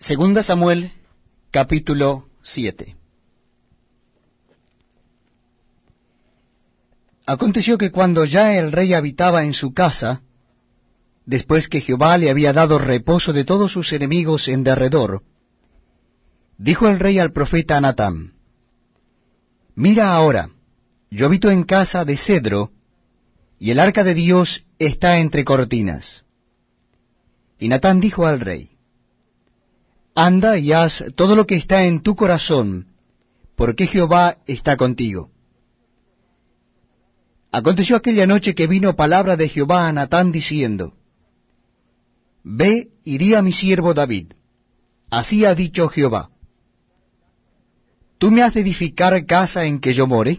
Segunda Samuel, capítulo 7. Aconteció que cuando ya el rey habitaba en su casa, después que Jehová le había dado reposo de todos sus enemigos en derredor, dijo el rey al profeta Natán, Mira ahora, yo habito en casa de cedro, y el arca de Dios está entre cortinas. Y Natán dijo al rey, Anda y haz todo lo que está en tu corazón, porque Jehová está contigo. Aconteció aquella noche que vino palabra de Jehová a Natán diciendo, Ve y di a mi siervo David, así ha dicho Jehová, ¿tú me has de edificar casa en que yo more?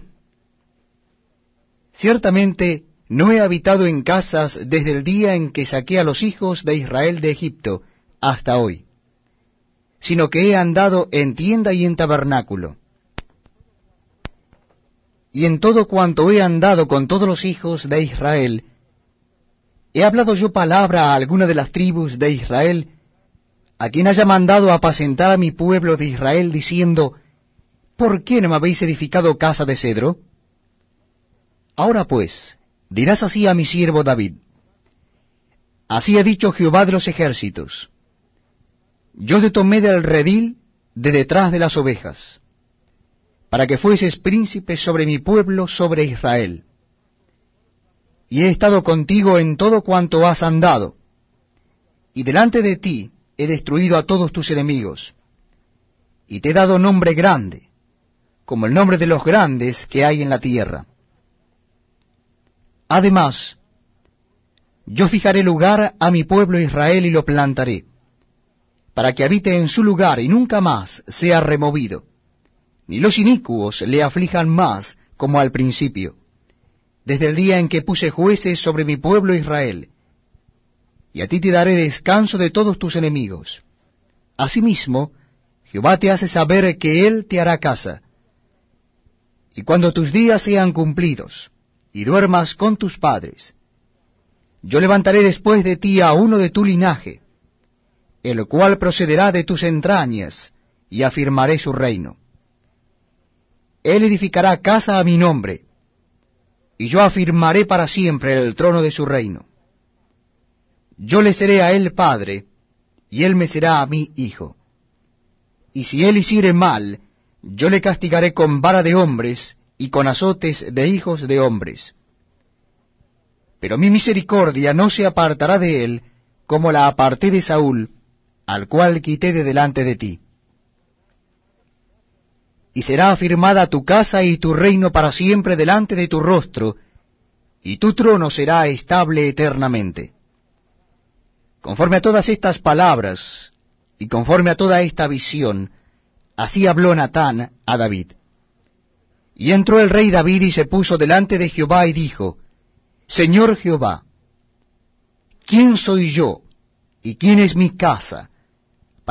Ciertamente no he habitado en casas desde el día en que saqué a los hijos de Israel de Egipto hasta hoy, sino que he andado en tienda y en tabernáculo. Y en todo cuanto he andado con todos los hijos de Israel, he hablado yo palabra a alguna de las tribus de Israel, a quien haya mandado apacentar a mi pueblo de Israel, diciendo, ¿por qué no me habéis edificado casa de cedro? Ahora pues, dirás así a mi siervo David, Así ha dicho Jehová de los ejércitos, Yo te tomé del redil de detrás de las ovejas, para que fueses príncipe sobre mi pueblo, sobre Israel. Y he estado contigo en todo cuanto has andado, y delante de ti he destruido a todos tus enemigos, y te he dado nombre grande, como el nombre de los grandes que hay en la tierra. Además, yo fijaré lugar a mi pueblo Israel y lo plantaré, para que habite en su lugar y nunca más sea removido, ni los inicuos le aflijan más como al principio, desde el día en que puse jueces sobre mi pueblo Israel, y a ti te daré descanso de todos tus enemigos. Asimismo, Jehová te hace saber que Él te hará casa, y cuando tus días sean cumplidos, y duermas con tus padres. Yo levantaré después de ti a uno de tu linaje, el cual procederá de tus entrañas, y afirmaré su reino. Él edificará casa a mi nombre, y yo afirmaré para siempre el trono de su reino. Yo le seré a él padre, y él me será a mí hijo. Y si él hiciere mal, yo le castigaré con vara de hombres, y con azotes de hijos de hombres. Pero mi misericordia no se apartará de él, como la aparté de Saúl, al cual quité de delante de ti. Y será afirmada tu casa y tu reino para siempre delante de tu rostro, y tu trono será estable eternamente. Conforme a todas estas palabras, y conforme a toda esta visión, así habló Natán a David. Y entró el rey David y se puso delante de Jehová y dijo, Señor Jehová, ¿quién soy yo y quién es mi casa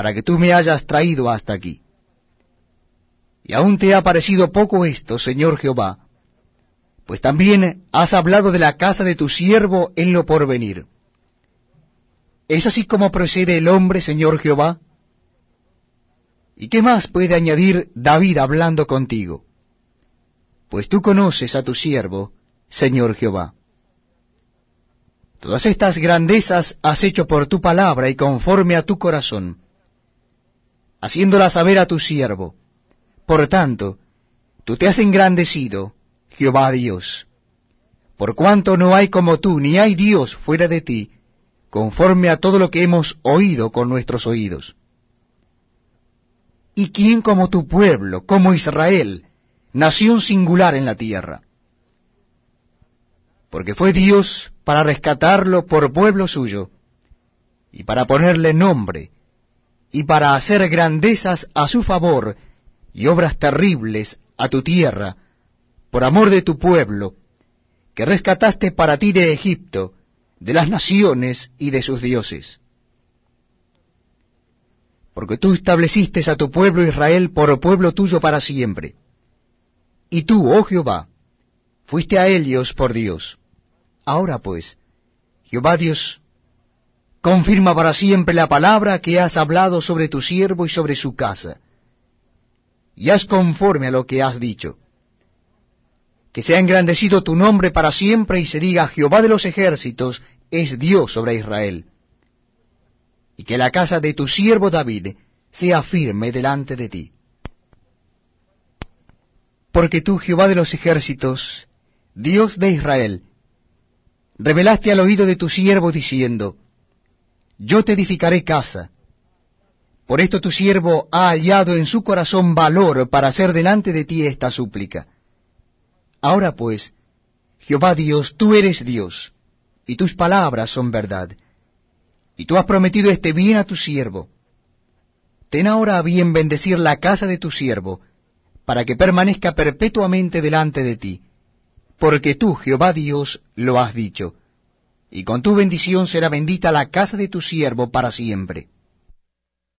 para que tú me hayas traído hasta aquí? Y aún te ha parecido poco esto, Señor Jehová, pues también has hablado de la casa de tu siervo en lo porvenir. ¿Es así como procede el hombre, Señor Jehová? ¿Y qué más puede añadir David hablando contigo? pues tú conoces a tu siervo, Señor Jehová. Todas estas grandezas has hecho por tu palabra y conforme a tu corazón, haciéndola saber a tu siervo. Por tanto, tú te has engrandecido, Jehová Dios, por cuanto no hay como tú, ni hay Dios fuera de ti, conforme a todo lo que hemos oído con nuestros oídos. ¿Y quién como tu pueblo, como Israel, nación singular en la tierra. Porque fue Dios para rescatarlo por pueblo suyo, y para ponerle nombre, y para hacer grandezas a su favor, y obras terribles a tu tierra, por amor de tu pueblo, que rescataste para ti de Egipto, de las naciones y de sus dioses. Porque tú estableciste a tu pueblo Israel por pueblo tuyo para siempre y tú, oh Jehová, fuiste a ellos por Dios. Ahora pues, Jehová Dios, Confirma para siempre la palabra que has hablado sobre tu siervo y sobre su casa. Y haz conforme a lo que has dicho. Que sea engrandecido tu nombre para siempre y se diga Jehová de los ejércitos es Dios sobre Israel. Y que la casa de tu siervo David sea firme delante de ti. Porque tú, Jehová de los ejércitos, Dios de Israel, revelaste al oído de tu siervo diciendo, Yo te edificaré casa. Por esto tu siervo ha hallado en su corazón valor para hacer delante de ti esta súplica. Ahora pues, Jehová Dios, tú eres Dios, y tus palabras son verdad, y tú has prometido este bien a tu siervo. Ten ahora a bien bendecir la casa de tu siervo, para que permanezca perpetuamente delante de ti, porque tú, Jehová Dios, lo has dicho, y con tu bendición será bendita la casa de tu siervo para siempre.